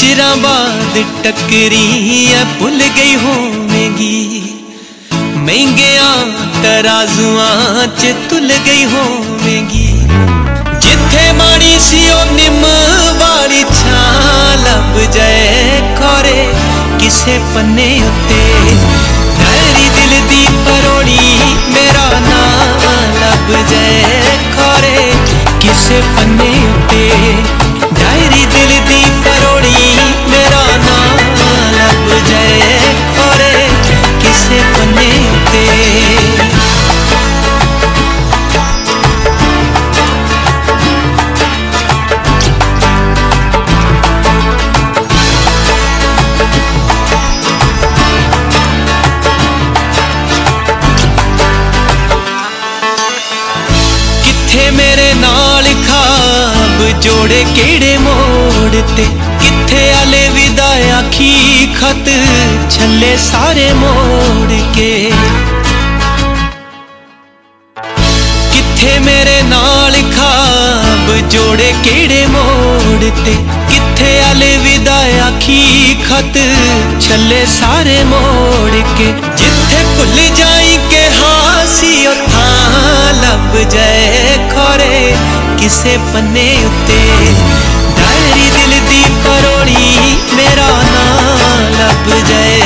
ਚਿਰਾਂ ਬਾਅਦ ਟੱਕਰੀ ਐ, ਭੁੱਲ ਗਈ ਹੋਵੇਂਗੀ। ਮਹਿੰਗਿਆਂ ਤਰਾਜ਼ੂਆਂ 'ਚ ਤੁਲ ਗਈ ਹੋਵੇਂਗੀ। ਜਿੱਥੇ ਮਾੜੀ ਸੀ ਉਹ ਨਿੰਮ ਵਾਲੀ ਛਾਂ, ਲੱਭ ਜਾਏ ਖੋਰੇ ਕਿਸੇ ਪੰਨੇ ਉੱਤੇ। ਕਿੱਥੇ ਮੇਰੇ ਨਾਲ ਖਾਬ ਜੋੜੇ ਕਿਹੜੇ ਮੋੜ ਤੇ? ਕਿੱਥੇ ਆਲੇ ਵਿਦਾਇਆ ਆਖੀ ਖਤ ਛੱਲੇ ਸਾਰੇ ਮੋੜ ਕੇ? ਕਿੱਥੇ ਮੇਰੇ ਨਾਲ ਖਾਬ ਜੋੜੇ ਕਿਹੜੇ ਮੋੜ ਤੇ? ਕਿੱਥੇ ਆਲੇ ਵਿਦਾ ਆਖੀ ਖਤ ਛੱਲੇ ਸਾਰੇ ਮੋੜ ਕੇ? ਜਿੱਥੇ ਕਿਸੇ ਪੰਨੇ ਉੱਤੇ। ਡਾਇਰੀ ਦਿਲ ਦੀ ਪਰੋੜੀ ਮੇਰਾ ਨਾਂ ਲੱਭ ਜਾਏ।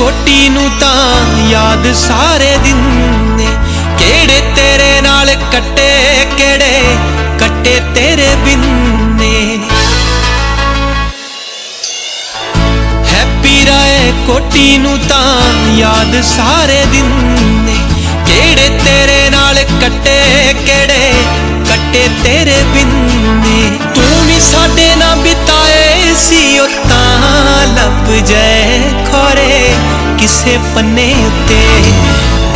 ਕੋਟੀ ਨੂੰ ਤਾਂ ਯਾਦ ਸਾਰੇ ਦਿਨ ਨੇ। ਕਿਹੜੇ ਤੇਰੇ ਨਾਲ ਕੱਟੇ, ਕਿਹੜੇ ਕੱਟੇ ਤੇਰੇ ਬਿਨ ਨੇ। ਹੈਪੀ ਰਾਏ ਕੋਟੀ ਨੂੰ ਤਾਂ ਯਾਦ ਸਾਰੇ ਦਿਨ ਨੇ। ਕਿਹੜੇ ਤੇਰੇ ਨਾਲ ਕੱਟੇ, ਕਿਹੜੇ ਕੱਟੇ ਤੇਰੇ ਬਿਨ ਕਿਸੇ ਪੰਨੇ ਉੱਤੇ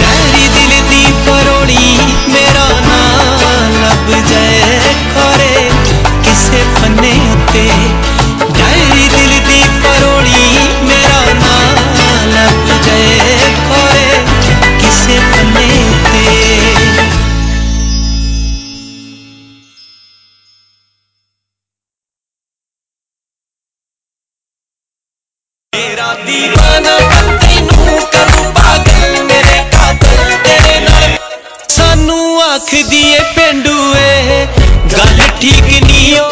ਡਾਇਰੀ ਦਿਲ ਦੀ ਪਰੋੜੀ ਮੇਰਾ ਨਾਂ ਲੱਭ ਜਾਏ ਖੋਰੇ ਕਿਸੇ ਪੰਨੇ ਉੱਤੇ ਡਾਇਰੀ ਦਿਲ ਦੀ ਪਰੋੜੀ ਮੇਰਾ ਨਾਂ ਲੱਭ ਜਾਏ ਖੋਰੇ ਕਿਸੇ ਪੰਨੇ ਉੱਤੇ ਮੇਰਾ دیਵਾਨਾ ਤੂੰ ਕਰੂ ਪਾਗਲ ਮੇਰੇ ਕਾਤਲ ਤੇਰੇ ਨਾਲ ਸਾਨੂੰ ਆਖਦੀ ਏ ਪਿੰਡੂ ਏ ਗੱਲ ਠੀਕ ਨਹੀਂ ਓ।